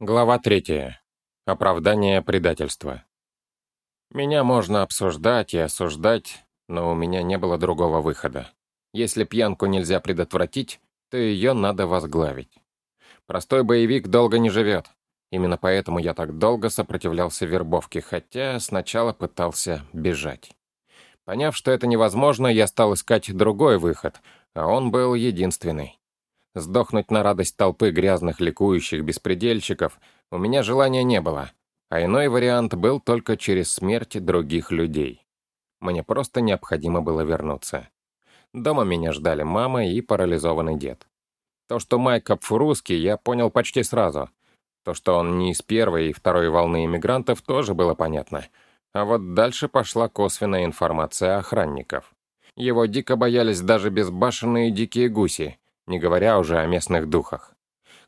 Глава третья. Оправдание предательства. Меня можно обсуждать и осуждать, но у меня не было другого выхода. Если пьянку нельзя предотвратить, то ее надо возглавить. Простой боевик долго не живет. Именно поэтому я так долго сопротивлялся вербовке, хотя сначала пытался бежать. Поняв, что это невозможно, я стал искать другой выход, а он был единственный. Сдохнуть на радость толпы грязных ликующих беспредельщиков у меня желания не было, а иной вариант был только через смерть других людей. Мне просто необходимо было вернуться. Дома меня ждали мама и парализованный дед. То, что Майкоп русский, я понял почти сразу. То, что он не из первой и второй волны иммигрантов, тоже было понятно. А вот дальше пошла косвенная информация охранников. Его дико боялись даже безбашенные дикие гуси, не говоря уже о местных духах.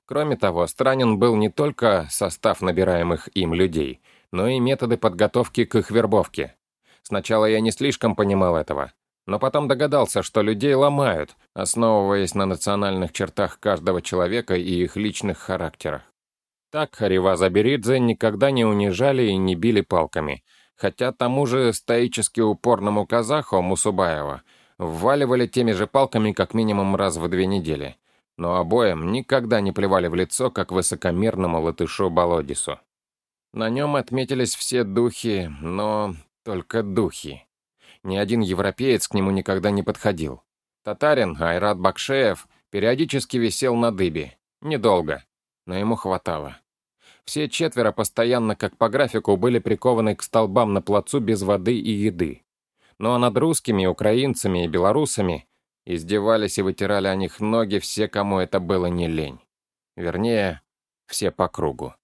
Кроме того, странен был не только состав набираемых им людей, но и методы подготовки к их вербовке. Сначала я не слишком понимал этого, но потом догадался, что людей ломают, основываясь на национальных чертах каждого человека и их личных характерах. Так Хариваза Беридзе никогда не унижали и не били палками, хотя тому же стоически упорному казаху Мусубаева – вваливали теми же палками как минимум раз в две недели, но обоим никогда не плевали в лицо, как высокомерному латышу Болодису. На нем отметились все духи, но только духи. Ни один европеец к нему никогда не подходил. Татарин Айрат Бакшеев периодически висел на дыбе. Недолго, но ему хватало. Все четверо постоянно, как по графику, были прикованы к столбам на плацу без воды и еды. Ну а над русскими, украинцами и белорусами издевались и вытирали о них ноги все, кому это было не лень. Вернее, все по кругу.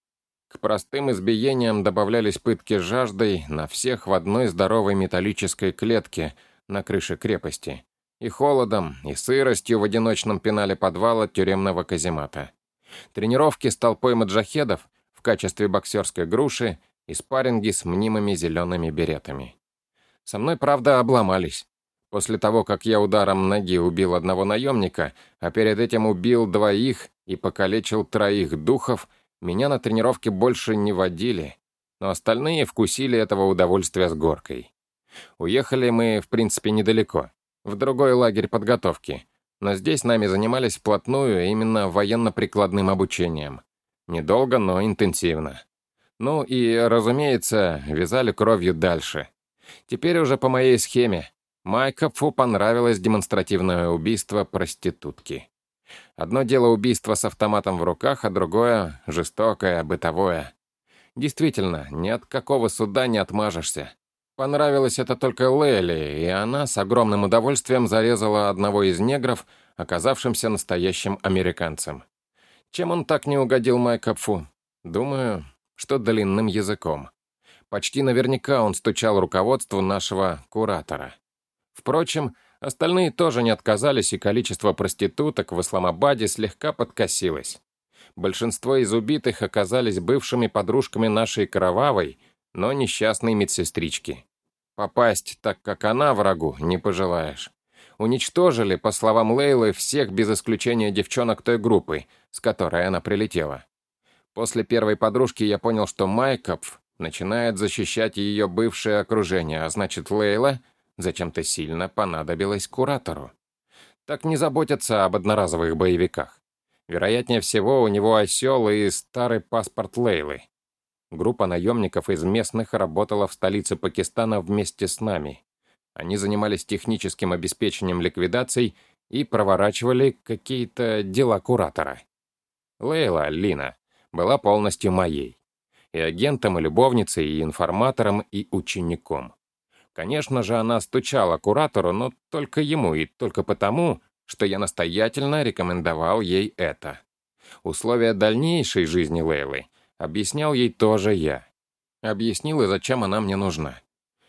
К простым избиениям добавлялись пытки жаждой на всех в одной здоровой металлической клетке на крыше крепости. И холодом, и сыростью в одиночном пенале подвала тюремного каземата. Тренировки с толпой маджахедов в качестве боксерской груши и спарринги с мнимыми зелеными беретами. Со мной, правда, обломались. После того, как я ударом ноги убил одного наемника, а перед этим убил двоих и покалечил троих духов, меня на тренировке больше не водили, но остальные вкусили этого удовольствия с горкой. Уехали мы, в принципе, недалеко, в другой лагерь подготовки, но здесь нами занимались вплотную именно военно-прикладным обучением. Недолго, но интенсивно. Ну и, разумеется, вязали кровью дальше — Теперь уже по моей схеме. Майкопфу понравилось демонстративное убийство проститутки. Одно дело убийство с автоматом в руках, а другое — жестокое, бытовое. Действительно, ни от какого суда не отмажешься. Понравилось это только Лейли, и она с огромным удовольствием зарезала одного из негров, оказавшимся настоящим американцем. Чем он так не угодил Майкопфу? Думаю, что длинным языком. Почти наверняка он стучал руководству нашего куратора. Впрочем, остальные тоже не отказались, и количество проституток в Исламабаде слегка подкосилось. Большинство из убитых оказались бывшими подружками нашей кровавой, но несчастной медсестрички. Попасть так, как она, врагу, не пожелаешь. Уничтожили, по словам Лейлы, всех без исключения девчонок той группы, с которой она прилетела. После первой подружки я понял, что Майкопф Начинает защищать ее бывшее окружение, а значит, Лейла зачем-то сильно понадобилась куратору. Так не заботятся об одноразовых боевиках. Вероятнее всего, у него осел и старый паспорт Лейлы. Группа наемников из местных работала в столице Пакистана вместе с нами. Они занимались техническим обеспечением ликвидаций и проворачивали какие-то дела куратора. Лейла, Лина, была полностью моей и агентом, и любовницей, и информатором, и учеником. Конечно же, она стучала куратору, но только ему и только потому, что я настоятельно рекомендовал ей это. Условия дальнейшей жизни Лейлы объяснял ей тоже я. Объяснил и зачем она мне нужна.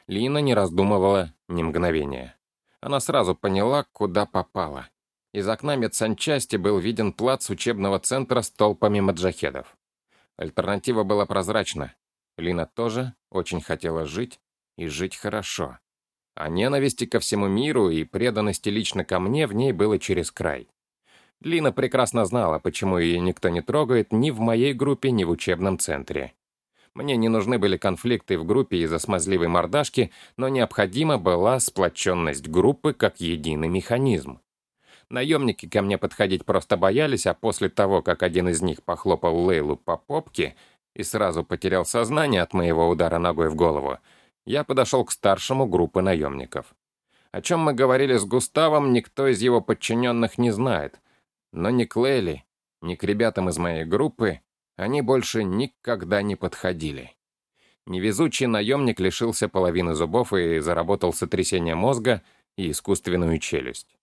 Лина не раздумывала ни мгновения. Она сразу поняла, куда попала. Из окна медсанчасти был виден плац учебного центра с толпами маджахедов. Альтернатива была прозрачна. Лина тоже очень хотела жить и жить хорошо. А ненависти ко всему миру и преданности лично ко мне в ней было через край. Лина прекрасно знала, почему ее никто не трогает ни в моей группе, ни в учебном центре. Мне не нужны были конфликты в группе из-за смазливой мордашки, но необходима была сплоченность группы как единый механизм. Наемники ко мне подходить просто боялись, а после того, как один из них похлопал Лейлу по попке и сразу потерял сознание от моего удара ногой в голову, я подошел к старшему группы наемников. О чем мы говорили с Густавом, никто из его подчиненных не знает. Но ни к Лейли, ни к ребятам из моей группы они больше никогда не подходили. Невезучий наемник лишился половины зубов и заработал сотрясение мозга и искусственную челюсть.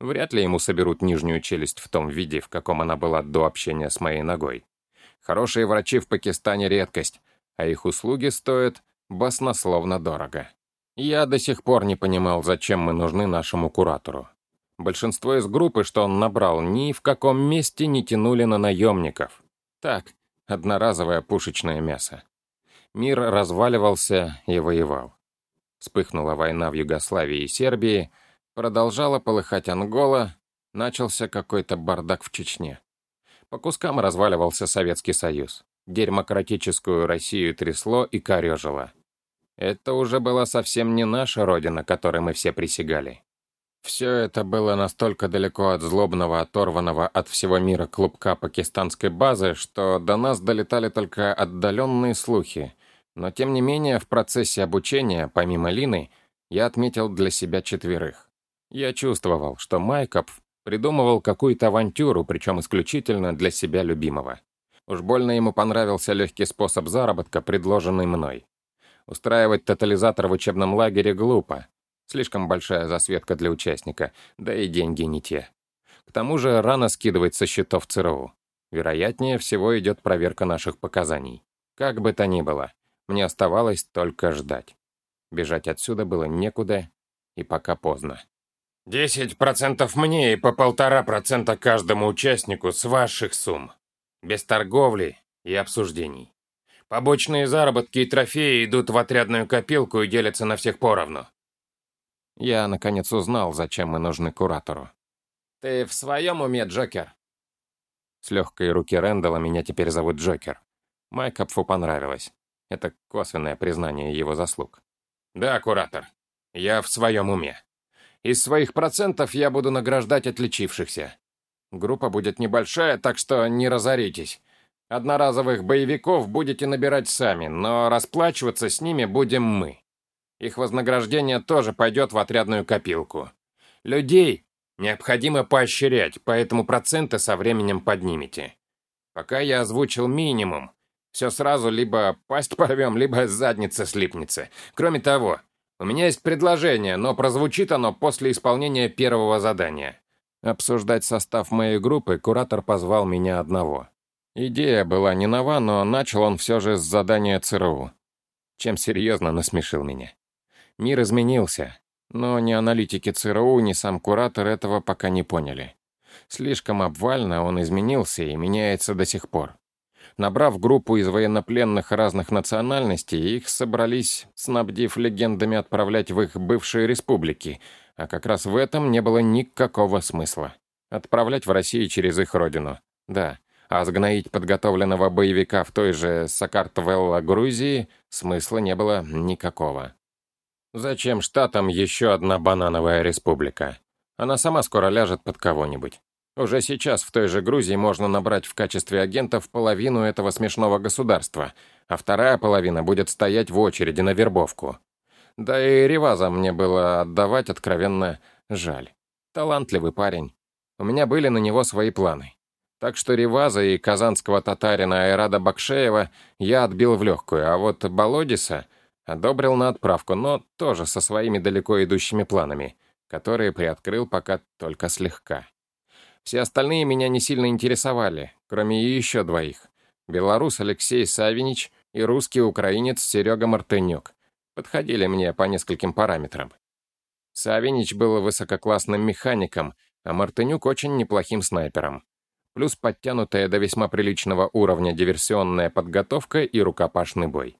Вряд ли ему соберут нижнюю челюсть в том виде, в каком она была до общения с моей ногой. Хорошие врачи в Пакистане редкость, а их услуги стоят баснословно дорого. Я до сих пор не понимал, зачем мы нужны нашему куратору. Большинство из группы, что он набрал, ни в каком месте не тянули на наемников. Так, одноразовое пушечное мясо. Мир разваливался и воевал. Вспыхнула война в Югославии и Сербии — Продолжала полыхать Ангола, начался какой-то бардак в Чечне. По кускам разваливался Советский Союз. Демократическую Россию трясло и корежило. Это уже была совсем не наша родина, которой мы все присягали. Все это было настолько далеко от злобного, оторванного от всего мира клубка пакистанской базы, что до нас долетали только отдаленные слухи. Но тем не менее, в процессе обучения, помимо Лины, я отметил для себя четверых. Я чувствовал, что Майкопф придумывал какую-то авантюру, причем исключительно для себя любимого. Уж больно ему понравился легкий способ заработка, предложенный мной. Устраивать тотализатор в учебном лагере глупо. Слишком большая засветка для участника, да и деньги не те. К тому же рано скидывать со счетов ЦРУ. Вероятнее всего идет проверка наших показаний. Как бы то ни было, мне оставалось только ждать. Бежать отсюда было некуда, и пока поздно. Десять процентов мне и по полтора процента каждому участнику с ваших сумм. Без торговли и обсуждений. Побочные заработки и трофеи идут в отрядную копилку и делятся на всех поровну. Я, наконец, узнал, зачем мы нужны куратору. «Ты в своем уме, Джокер?» С легкой руки Рэндалла меня теперь зовут Джокер. Майкопфу понравилось. Это косвенное признание его заслуг. «Да, куратор, я в своем уме. Из своих процентов я буду награждать отличившихся. Группа будет небольшая, так что не разоритесь. Одноразовых боевиков будете набирать сами, но расплачиваться с ними будем мы. Их вознаграждение тоже пойдет в отрядную копилку. Людей необходимо поощрять, поэтому проценты со временем поднимете. Пока я озвучил минимум. Все сразу либо пасть порвем, либо задница слипнется. Кроме того, у меня есть предложение, но прозвучит оно после исполнения первого задания. Обсуждать состав моей группы куратор позвал меня одного. Идея была не нова, но начал он все же с задания ЦРУ, чем серьезно насмешил меня. Мир изменился, но ни аналитики ЦРУ, ни сам куратор этого пока не поняли. Слишком обвально он изменился и меняется до сих пор. Набрав группу из военнопленных разных национальностей, их собрались, снабдив легендами, отправлять в их бывшие республики, а как раз в этом не было никакого смысла. Отправлять в Россию через их родину. Да, а сгноить подготовленного боевика в той же Сакартвелла, Грузии, смысла не было никакого. Зачем штатам еще одна банановая республика? Она сама скоро ляжет под кого-нибудь. Уже сейчас в той же Грузии можно набрать в качестве агентов половину этого смешного государства, а вторая половина будет стоять в очереди на вербовку. Да и Реваза мне было отдавать откровенно жаль. Талантливый парень. У меня были на него свои планы. Так что Реваза и казанского татарина Айрада Бакшеева я отбил в легкую, а вот Болодиса одобрил на отправку, но тоже со своими далеко идущими планами, которые приоткрыл пока только слегка. Все остальные меня не сильно интересовали, кроме еще двоих. Белорус Алексей Савинич и русский украинец Серега Мартынюк. Подходили мне по нескольким параметрам. Савинич был высококлассным механиком, а Мартынюк очень неплохим снайпером. Плюс подтянутая до весьма приличного уровня диверсионная подготовка и рукопашный бой.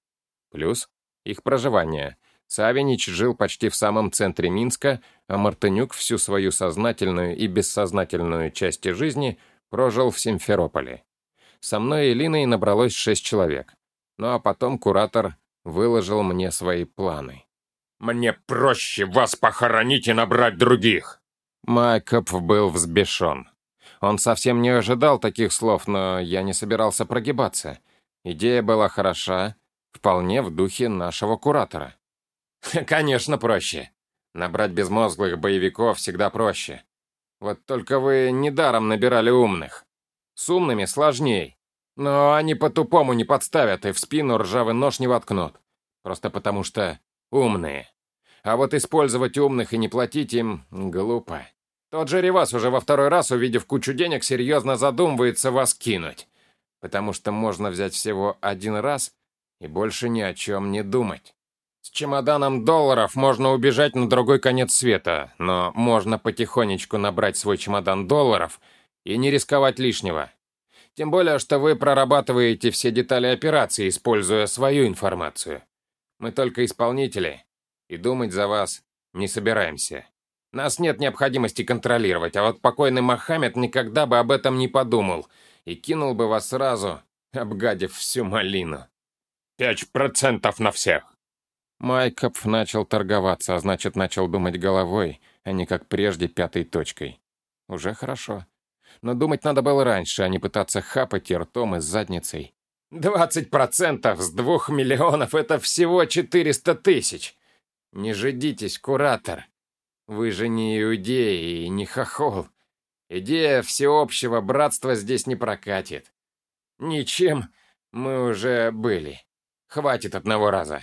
Плюс их проживание. Савинич жил почти в самом центре Минска, а Мартынюк всю свою сознательную и бессознательную части жизни прожил в Симферополе. Со мной и Линой набралось шесть человек. Ну а потом куратор выложил мне свои планы. «Мне проще вас похоронить и набрать других!» Майкоп был взбешен. Он совсем не ожидал таких слов, но я не собирался прогибаться. Идея была хороша, вполне в духе нашего куратора. «Конечно, проще. Набрать безмозглых боевиков всегда проще. Вот только вы недаром набирали умных. С умными сложней. Но они по-тупому не подставят и в спину ржавый нож не воткнут. Просто потому что умные. А вот использовать умных и не платить им глупо. Тот же Ревас уже во второй раз, увидев кучу денег, серьезно задумывается вас кинуть. Потому что можно взять всего один раз и больше ни о чем не думать. С чемоданом долларов можно убежать на другой конец света, но можно потихонечку набрать свой чемодан долларов и не рисковать лишнего. Тем более, что вы прорабатываете все детали операции, используя свою информацию. Мы только исполнители, и думать за вас не собираемся. Нас нет необходимости контролировать, а вот покойный Мохаммед никогда бы об этом не подумал и кинул бы вас сразу, обгадив всю малину. «Пять процентов на всех!» Майкоп начал торговаться, а значит, начал думать головой, а не как прежде пятой точкой. Уже хорошо. Но думать надо было раньше, а не пытаться хапать и ртом, и задницей. «Двадцать процентов с двух миллионов — это всего четыреста тысяч! Не жидитесь, куратор. Вы же не иудей и не хохол. Идея всеобщего братства здесь не прокатит. Ничем мы уже были. Хватит одного раза».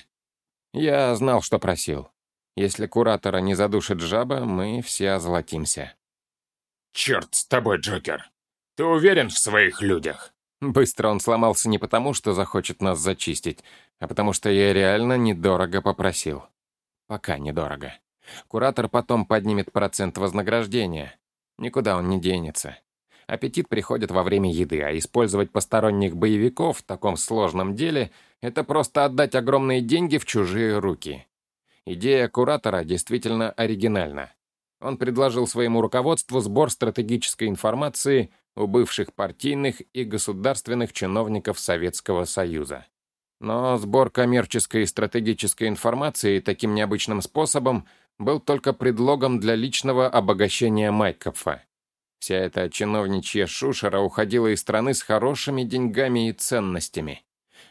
Я знал, что просил. Если куратора не задушит жаба, мы все озолотимся. «Черт с тобой, Джокер! Ты уверен в своих людях?» Быстро он сломался не потому, что захочет нас зачистить, а потому что я реально недорого попросил. Пока недорого. Куратор потом поднимет процент вознаграждения. Никуда он не денется. Аппетит приходит во время еды, а использовать посторонних боевиков в таком сложном деле — это просто отдать огромные деньги в чужие руки. Идея куратора действительно оригинальна. Он предложил своему руководству сбор стратегической информации у бывших партийных и государственных чиновников Советского Союза. Но сбор коммерческой и стратегической информации таким необычным способом был только предлогом для личного обогащения Майкопфа. Вся эта чиновничья шушера уходила из страны с хорошими деньгами и ценностями.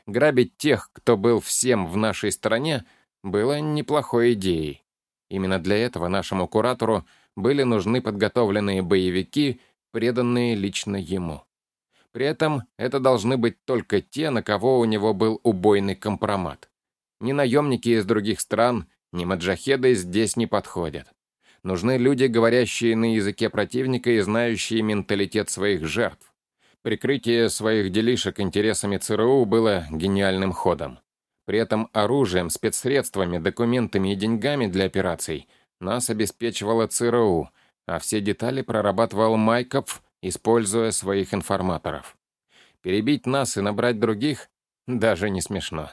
Грабить тех, кто был всем в нашей стране, было неплохой идеей. Именно для этого нашему куратору были нужны подготовленные боевики, преданные лично ему. При этом это должны быть только те, на кого у него был убойный компромат. Ни наемники из других стран, ни маджахеды здесь не подходят. Нужны люди, говорящие на языке противника и знающие менталитет своих жертв. Прикрытие своих делишек интересами ЦРУ было гениальным ходом. При этом оружием, спецсредствами, документами и деньгами для операций нас обеспечивала ЦРУ, а все детали прорабатывал Майков, используя своих информаторов. Перебить нас и набрать других даже не смешно.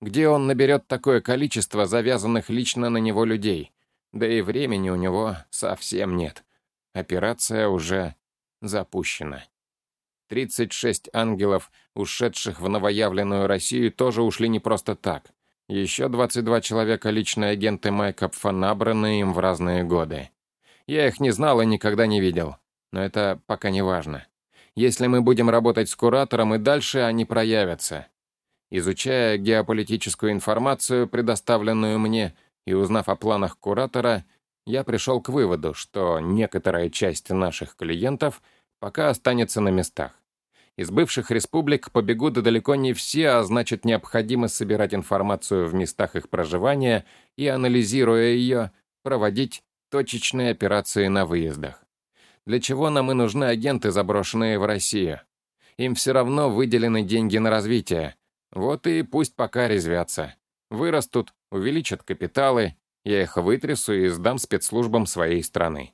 Где он наберет такое количество завязанных лично на него людей? Да и времени у него совсем нет. Операция уже запущена. 36 ангелов, ушедших в новоявленную Россию, тоже ушли не просто так. Еще 22 человека — личные агенты Майкопфа, набранные им в разные годы. Я их не знал и никогда не видел. Но это пока не важно. Если мы будем работать с куратором, и дальше они проявятся. Изучая геополитическую информацию, предоставленную мне, и узнав о планах куратора, я пришел к выводу, что некоторая часть наших клиентов пока останется на местах. Из бывших республик побегут далеко не все, а значит необходимо собирать информацию в местах их проживания и, анализируя ее, проводить точечные операции на выездах. Для чего нам и нужны агенты, заброшенные в Россию? Им все равно выделены деньги на развитие. Вот и пусть пока резвятся. Вырастут, увеличат капиталы, я их вытрясу и сдам спецслужбам своей страны.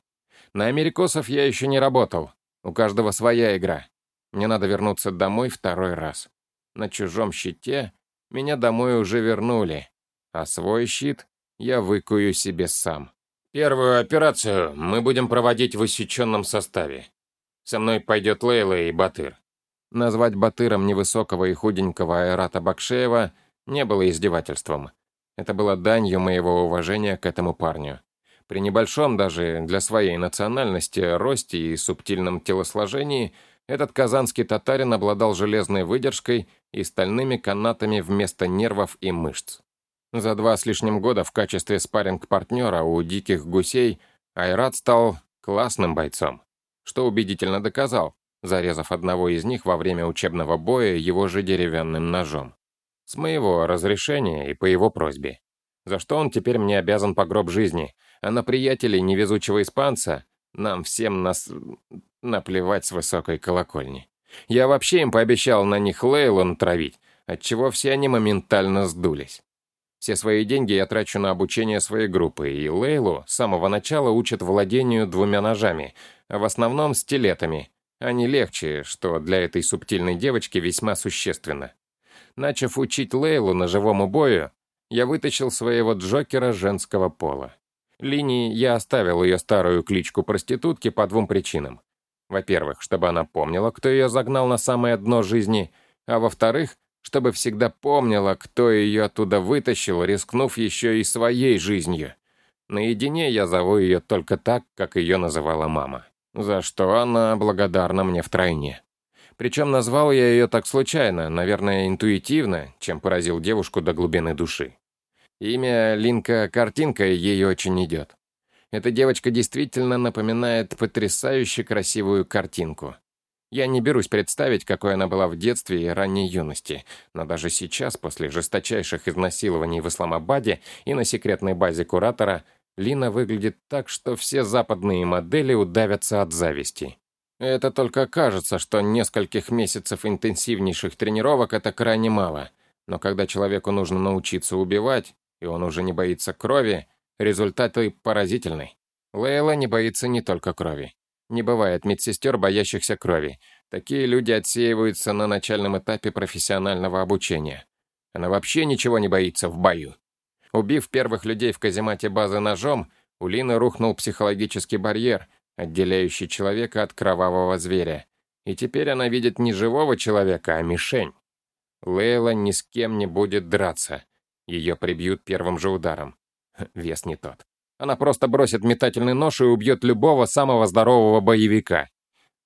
На америкосов я еще не работал. У каждого своя игра. Мне надо вернуться домой второй раз. На чужом щите меня домой уже вернули, а свой щит я выкую себе сам. Первую операцию мы будем проводить в усеченном составе. Со мной пойдет Лейла и Батыр. Назвать Батыром невысокого и худенького Айрата Бакшеева не было издевательством. Это было данью моего уважения к этому парню. При небольшом даже для своей национальности росте и субтильном телосложении этот казанский татарин обладал железной выдержкой и стальными канатами вместо нервов и мышц. За два с лишним года в качестве спарринг-партнера у диких гусей Айрат стал классным бойцом, что убедительно доказал, зарезав одного из них во время учебного боя его же деревянным ножом. С моего разрешения и по его просьбе. За что он теперь мне обязан по гроб жизни, а на приятелей невезучего испанца нам всем нас... наплевать с высокой колокольни. Я вообще им пообещал на них Лейлу натравить, отчего все они моментально сдулись. Все свои деньги я трачу на обучение своей группы, и Лейлу с самого начала учат владению двумя ножами, а в основном стилетами. Они легче, что для этой субтильной девочки весьма существенно. Начав учить Лейлу ножевому бою, я вытащил своего Джокера женского пола. Линии я оставил ее старую кличку проститутки по двум причинам. Во-первых, чтобы она помнила, кто ее загнал на самое дно жизни, а во-вторых, чтобы всегда помнила, кто ее оттуда вытащил, рискнув еще и своей жизнью. Наедине я зову ее только так, как ее называла мама, за что она благодарна мне втройне. Причем назвал я ее так случайно, наверное, интуитивно, чем поразил девушку до глубины души. Имя Линка-картинка ей очень идет. Эта девочка действительно напоминает потрясающе красивую картинку. Я не берусь представить, какой она была в детстве и ранней юности, но даже сейчас, после жесточайших изнасилований в Исламабаде и на секретной базе Куратора, Лина выглядит так, что все западные модели удавятся от зависти. Это только кажется, что нескольких месяцев интенсивнейших тренировок это крайне мало, но когда человеку нужно научиться убивать, и он уже не боится крови, результаты поразительны. Лейла не боится не только крови. Не бывает медсестер, боящихся крови. Такие люди отсеиваются на начальном этапе профессионального обучения. Она вообще ничего не боится в бою. Убив первых людей в каземате базы ножом, у Лины рухнул психологический барьер, отделяющий человека от кровавого зверя. И теперь она видит не живого человека, а мишень. Лейла ни с кем не будет драться. Ее прибьют первым же ударом. Вес не тот. Она просто бросит метательный нож и убьет любого самого здорового боевика.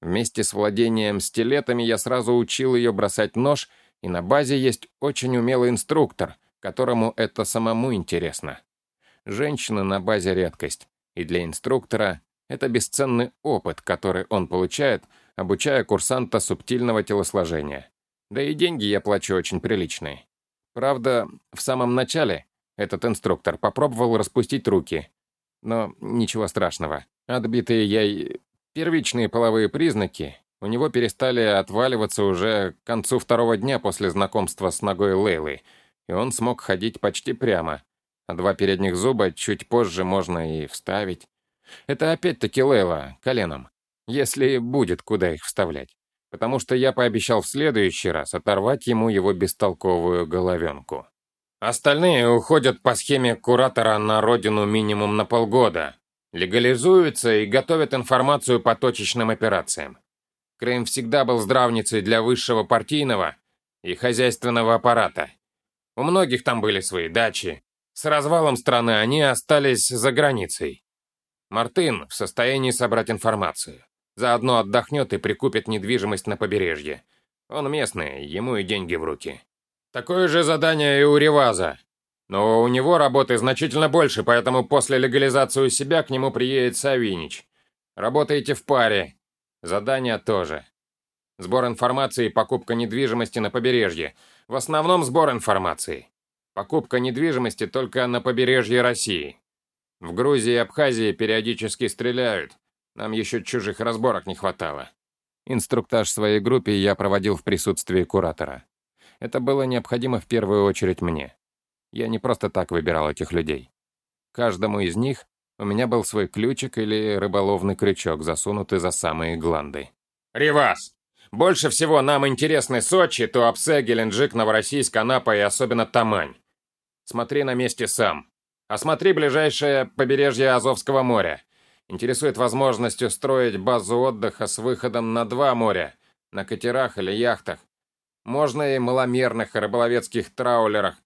Вместе с владением стилетами я сразу учил ее бросать нож, и на базе есть очень умелый инструктор, которому это самому интересно. Женщины на базе редкость, и для инструктора это бесценный опыт, который он получает, обучая курсанта субтильного телосложения. Да и деньги я плачу очень приличные. Правда, в самом начале этот инструктор попробовал распустить руки, но ничего страшного. Отбитые яй... Первичные половые признаки у него перестали отваливаться уже к концу второго дня после знакомства с ногой Лейлы, и он смог ходить почти прямо, а два передних зуба чуть позже можно и вставить. Это опять-таки Лейла, коленом, если будет куда их вставлять, потому что я пообещал в следующий раз оторвать ему его бестолковую головенку. Остальные уходят по схеме куратора на родину минимум на полгода, легализуются и готовят информацию по точечным операциям. Крым всегда был здравницей для высшего партийного и хозяйственного аппарата. У многих там были свои дачи. С развалом страны они остались за границей. Мартын в состоянии собрать информацию. Заодно отдохнет и прикупит недвижимость на побережье. Он местный, ему и деньги в руки. Такое же задание и у Реваза. Но у него работы значительно больше, поэтому после легализации у себя к нему приедет Савинич. Работаете в паре. Задания тоже. Сбор информации и покупка недвижимости на побережье. В основном сбор информации. Покупка недвижимости только на побережье России. В Грузии и Абхазии периодически стреляют. Нам еще чужих разборок не хватало. Инструктаж своей группе я проводил в присутствии куратора. Это было необходимо в первую очередь мне. Я не просто так выбирал этих людей. Каждому из них у меня был свой ключик или рыболовный крючок, засунутый за самые гланды. «Ривас! Больше всего нам интересны Сочи, Туапсе, Геленджик, Новороссийск, Анапа и особенно Тамань. Смотри на месте сам. Осмотри ближайшее побережье Азовского моря. Интересует возможность устроить базу отдыха с выходом на два моря, на катерах или яхтах. Можно и маломерных рыболовецких траулерах,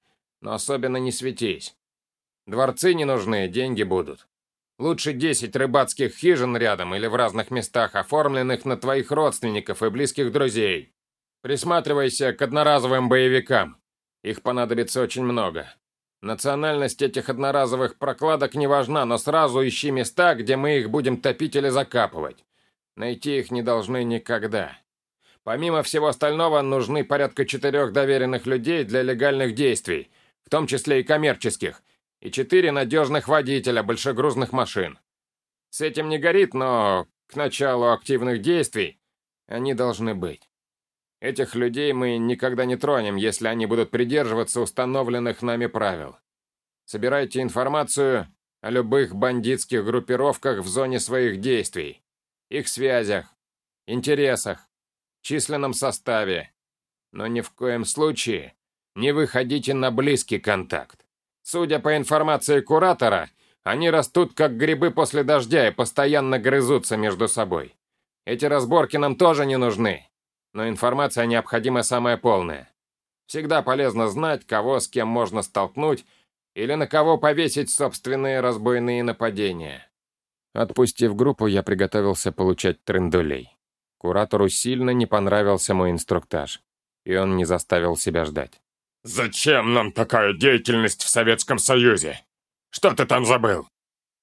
но особенно не светись. Дворцы не нужны, деньги будут. Лучше 10 рыбацких хижин рядом или в разных местах, оформленных на твоих родственников и близких друзей. Присматривайся к одноразовым боевикам. Их понадобится очень много. Национальность этих одноразовых прокладок не важна, но сразу ищи места, где мы их будем топить или закапывать. Найти их не должны никогда. Помимо всего остального, нужны порядка четырех доверенных людей для легальных действий, в том числе и коммерческих, и четыре надежных водителя большегрузных машин. С этим не горит, но к началу активных действий они должны быть. Этих людей мы никогда не тронем, если они будут придерживаться установленных нами правил. Собирайте информацию о любых бандитских группировках в зоне своих действий, их связях, интересах, численном составе. Но ни в коем случае не выходите на близкий контакт. Судя по информации куратора, они растут как грибы после дождя и постоянно грызутся между собой. Эти разборки нам тоже не нужны но информация необходима самая полная. Всегда полезно знать, кого с кем можно столкнуть или на кого повесить собственные разбойные нападения. Отпустив группу, я приготовился получать трендулей. Куратору сильно не понравился мой инструктаж, и он не заставил себя ждать. «Зачем нам такая деятельность в Советском Союзе? Что ты там забыл?»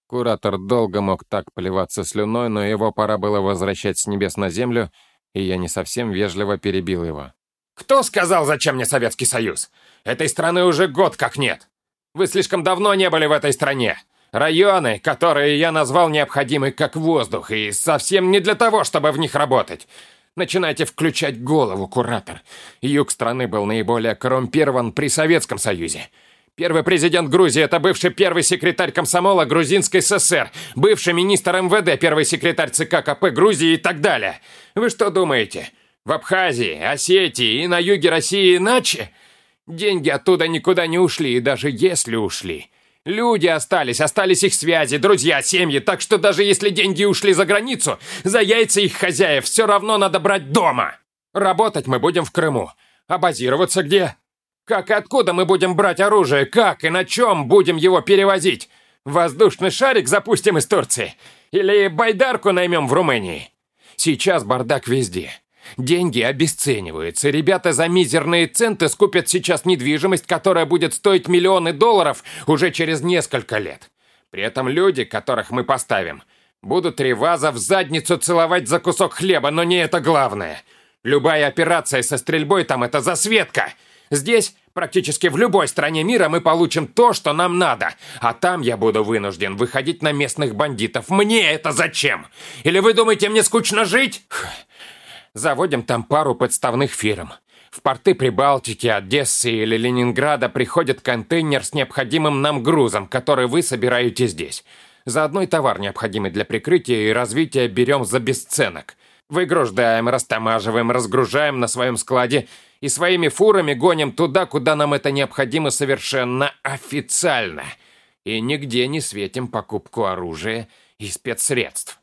Куратор долго мог так плеваться слюной, но его пора было возвращать с небес на землю — и я не совсем вежливо перебил его. «Кто сказал, зачем мне Советский Союз? Этой страны уже год как нет. Вы слишком давно не были в этой стране. Районы, которые я назвал необходимы как воздух, и совсем не для того, чтобы в них работать. Начинайте включать голову, куратор. Юг страны был наиболее коррумпирован при Советском Союзе. Первый президент Грузии – это бывший первый секретарь комсомола Грузинской ССР, бывший министр МВД, первый секретарь ЦК КП Грузии и так далее. Вы что думаете, в Абхазии, Осетии и на юге России иначе? Деньги оттуда никуда не ушли, и даже если ушли. Люди остались, остались их связи, друзья, семьи, так что даже если деньги ушли за границу, за яйца их хозяев все равно надо брать дома. Работать мы будем в Крыму. А базироваться где? Как и откуда мы будем брать оружие? Как и на чем будем его перевозить? Воздушный шарик запустим из Турции? Или байдарку наймем в Румынии? Сейчас бардак везде. Деньги обесцениваются. Ребята за мизерные центы скупят сейчас недвижимость, которая будет стоить миллионы долларов уже через несколько лет. При этом люди, которых мы поставим, будут три в задницу целовать за кусок хлеба, но не это главное. Любая операция со стрельбой там — это засветка — Здесь, практически в любой стране мира, мы получим то, что нам надо. А там я буду вынужден выходить на местных бандитов. Мне это зачем? Или вы думаете, мне скучно жить? Заводим там пару подставных фирм. В порты Прибалтики, Одессы или Ленинграда приходит контейнер с необходимым нам грузом, который вы собираете здесь. За одной товар, необходимый для прикрытия и развития, берем за бесценок. Выгружаем, растамаживаем, разгружаем на своем складе и своими фурами гоним туда, куда нам это необходимо совершенно официально. И нигде не светим покупку оружия и спецсредств.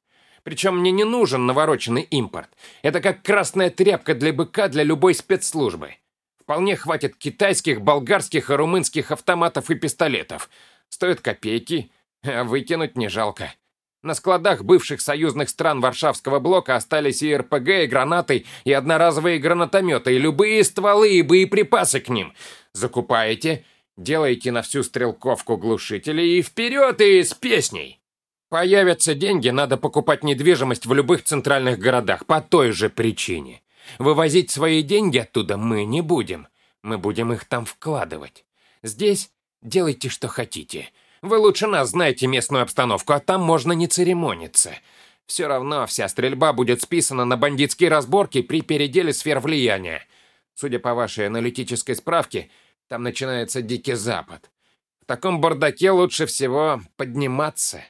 Причем мне не нужен навороченный импорт. Это как красная тряпка для быка для любой спецслужбы. Вполне хватит китайских, болгарских и румынских автоматов и пистолетов. Стоят копейки, а выкинуть не жалко. На складах бывших союзных стран Варшавского блока остались и РПГ, и гранаты, и одноразовые гранатометы, и любые стволы, и боеприпасы к ним. Закупаете, делаете на всю стрелковку глушители и вперед, и с песней. Появятся деньги, надо покупать недвижимость в любых центральных городах по той же причине. Вывозить свои деньги оттуда мы не будем. Мы будем их там вкладывать. Здесь делайте, что хотите. Вы лучше нас знаете местную обстановку, а там можно не церемониться. Все равно вся стрельба будет списана на бандитские разборки при переделе сфер влияния. Судя по вашей аналитической справке, там начинается Дикий Запад. В таком бардаке лучше всего подниматься.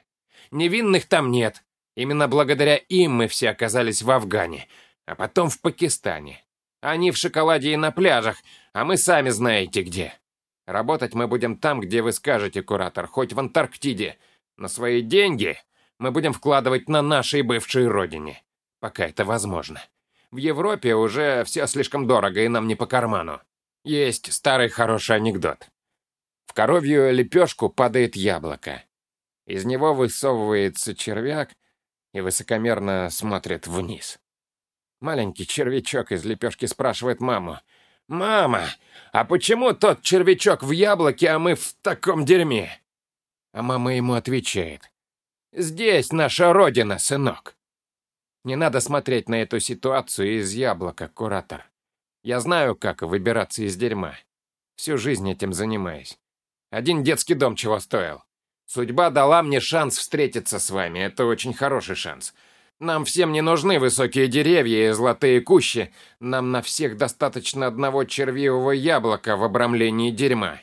Невинных там нет. Именно благодаря им мы все оказались в Афгане, а потом в Пакистане. Они в шоколаде и на пляжах, а мы сами знаете где. Работать мы будем там, где вы скажете, куратор, хоть в Антарктиде. Но свои деньги мы будем вкладывать на нашей бывшей родине. Пока это возможно. В Европе уже все слишком дорого, и нам не по карману. Есть старый хороший анекдот. В коровью лепешку падает яблоко. Из него высовывается червяк и высокомерно смотрит вниз. Маленький червячок из лепешки спрашивает маму. «Мама, а почему тот червячок в яблоке, а мы в таком дерьме?» А мама ему отвечает. «Здесь наша родина, сынок». Не надо смотреть на эту ситуацию из яблока, куратор. Я знаю, как выбираться из дерьма. Всю жизнь этим занимаюсь. Один детский дом чего стоил. Судьба дала мне шанс встретиться с вами. Это очень хороший шанс. Нам всем не нужны высокие деревья и золотые кущи. Нам на всех достаточно одного червивого яблока в обрамлении дерьма.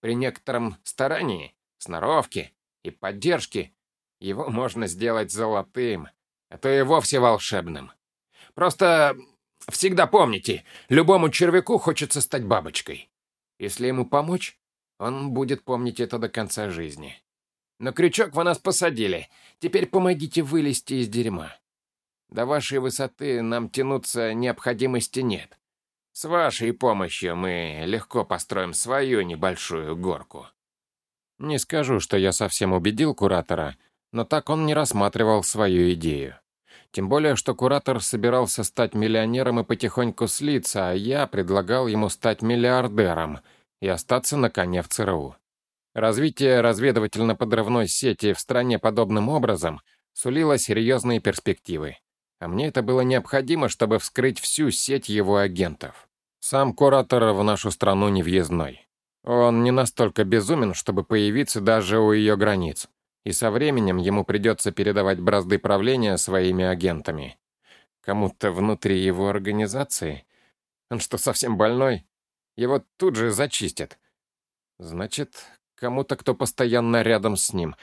При некотором старании, сноровке и поддержке его можно сделать золотым, а то и вовсе волшебным. Просто всегда помните, любому червяку хочется стать бабочкой. Если ему помочь, он будет помнить это до конца жизни. На крючок вы нас посадили. Теперь помогите вылезти из дерьма. До вашей высоты нам тянуться необходимости нет. С вашей помощью мы легко построим свою небольшую горку. Не скажу, что я совсем убедил куратора, но так он не рассматривал свою идею. Тем более, что куратор собирался стать миллионером и потихоньку слиться, а я предлагал ему стать миллиардером и остаться на коне в ЦРУ. Развитие разведывательно-подрывной сети в стране подобным образом сулило серьезные перспективы. А мне это было необходимо, чтобы вскрыть всю сеть его агентов. Сам куратор в нашу страну не въездной. Он не настолько безумен, чтобы появиться даже у ее границ. И со временем ему придется передавать бразды правления своими агентами. Кому-то внутри его организации? Он что, совсем больной? Его тут же зачистят. Значит, Кому-то, кто постоянно рядом с ним.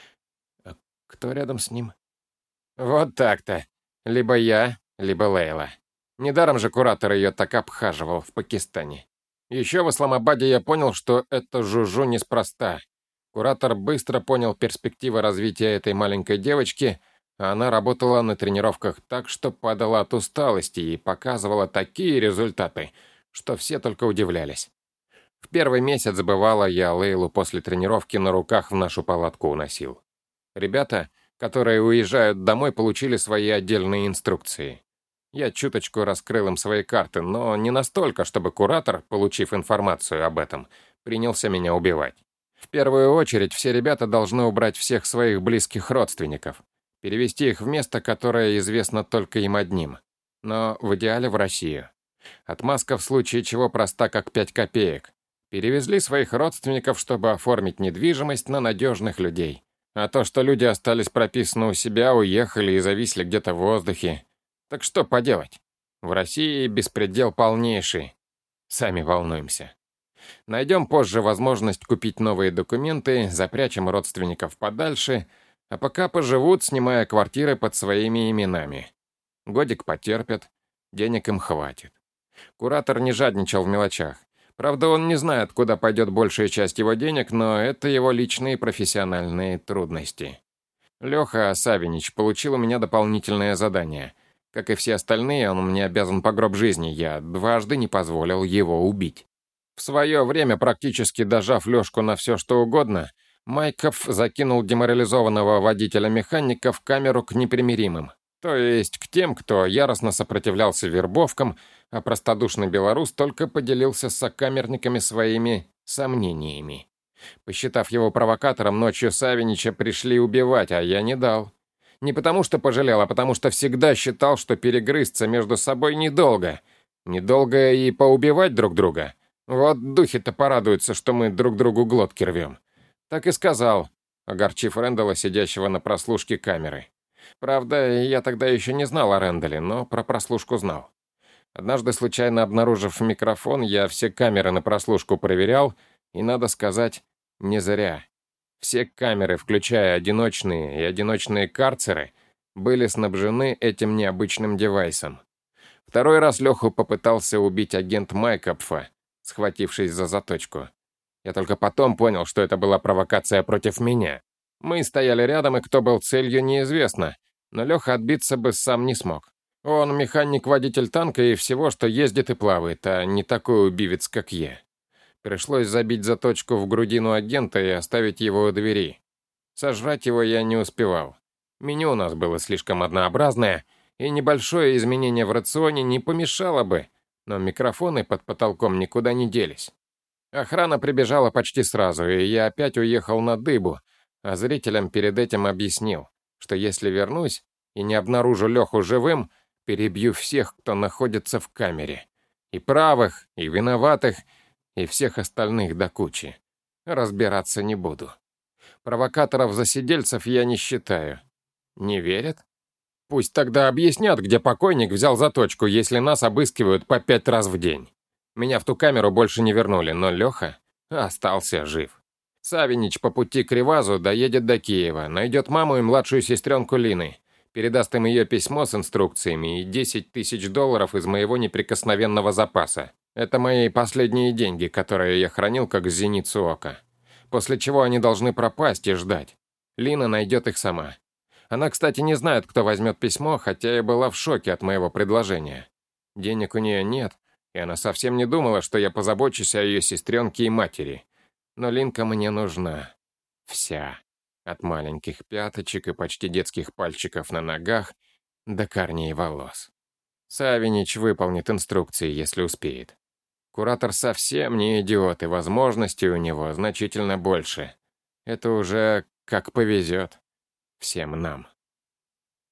А кто рядом с ним? Вот так-то. Либо я, либо Лейла. Недаром же куратор ее так обхаживал в Пакистане. Еще в Исламабаде я понял, что это Жужу неспроста. Куратор быстро понял перспективы развития этой маленькой девочки, а она работала на тренировках так, что падала от усталости и показывала такие результаты, что все только удивлялись. В первый месяц, бывало, я Лейлу после тренировки на руках в нашу палатку уносил. Ребята, которые уезжают домой, получили свои отдельные инструкции. Я чуточку раскрыл им свои карты, но не настолько, чтобы куратор, получив информацию об этом, принялся меня убивать. В первую очередь, все ребята должны убрать всех своих близких родственников, перевести их в место, которое известно только им одним, но в идеале в Россию. Отмазка в случае чего проста как 5 копеек. Перевезли своих родственников, чтобы оформить недвижимость на надежных людей. А то, что люди остались прописаны у себя, уехали и зависли где-то в воздухе. Так что поделать? В России беспредел полнейший. Сами волнуемся. Найдем позже возможность купить новые документы, запрячем родственников подальше, а пока поживут, снимая квартиры под своими именами. Годик потерпят, денег им хватит. Куратор не жадничал в мелочах. Правда, он не знает, куда пойдет большая часть его денег, но это его личные профессиональные трудности. Леха Савинич получил у меня дополнительное задание. Как и все остальные, он мне обязан по гроб жизни, я дважды не позволил его убить. В свое время, практически дожав Лешку на все что угодно, Майков закинул деморализованного водителя-механика в камеру к непримиримым. То есть к тем, кто яростно сопротивлялся вербовкам, а простодушный белорус только поделился с сокамерниками своими сомнениями. Посчитав его провокатором, ночью Савинича пришли убивать, а я не дал. Не потому что пожалел, а потому что всегда считал, что перегрызться между собой недолго. Недолго и поубивать друг друга. Вот духи-то порадуются, что мы друг другу глотки рвем. Так и сказал, огорчив Рэндала, сидящего на прослушке камеры. Правда, я тогда еще не знал о Рэндале, но про прослушку знал. Однажды, случайно обнаружив микрофон, я все камеры на прослушку проверял, и, надо сказать, не зря. Все камеры, включая одиночные и одиночные карцеры, были снабжены этим необычным девайсом. Второй раз Леху попытался убить агент Майкопфа, схватившись за заточку. Я только потом понял, что это была провокация против меня. Мы стояли рядом, и кто был целью, неизвестно. Но Леха отбиться бы сам не смог. Он механик-водитель танка и всего, что ездит и плавает, а не такой убивец, как я. Пришлось забить заточку в грудину агента и оставить его у двери. Сожрать его я не успевал. Меню у нас было слишком однообразное, и небольшое изменение в рационе не помешало бы, но микрофоны под потолком никуда не делись. Охрана прибежала почти сразу, и я опять уехал на дыбу, а зрителям перед этим объяснил, что если вернусь и не обнаружу Леху живым, перебью всех, кто находится в камере. И правых, и виноватых, и всех остальных до кучи. Разбираться не буду. Провокаторов-засидельцев я не считаю. Не верят? Пусть тогда объяснят, где покойник взял заточку, если нас обыскивают по пять раз в день. Меня в ту камеру больше не вернули, но Леха остался жив. Савинич по пути к Ревазу доедет до Киева, найдет маму и младшую сестренку Лины, передаст им ее письмо с инструкциями и 10 тысяч долларов из моего неприкосновенного запаса. Это мои последние деньги, которые я хранил как зеницу ока. После чего они должны пропасть и ждать. Лина найдет их сама. Она, кстати, не знает, кто возьмет письмо, хотя и была в шоке от моего предложения. Денег у нее нет, и она совсем не думала, что я позабочусь о ее сестренке и матери. Но Линка мне нужна. Вся. От маленьких пяточек и почти детских пальчиков на ногах до корней волос. Савинич выполнит инструкции, если успеет. Куратор совсем не идиот, и возможностей у него значительно больше. Это уже как повезет всем нам.